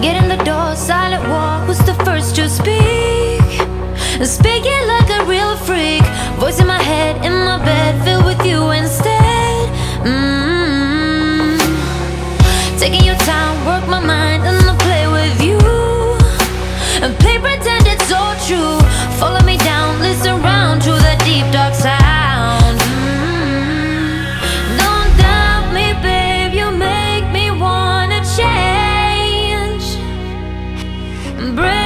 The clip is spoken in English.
Get in the door, silent walk. Who's the first to speak? Speaking like a real freak. break.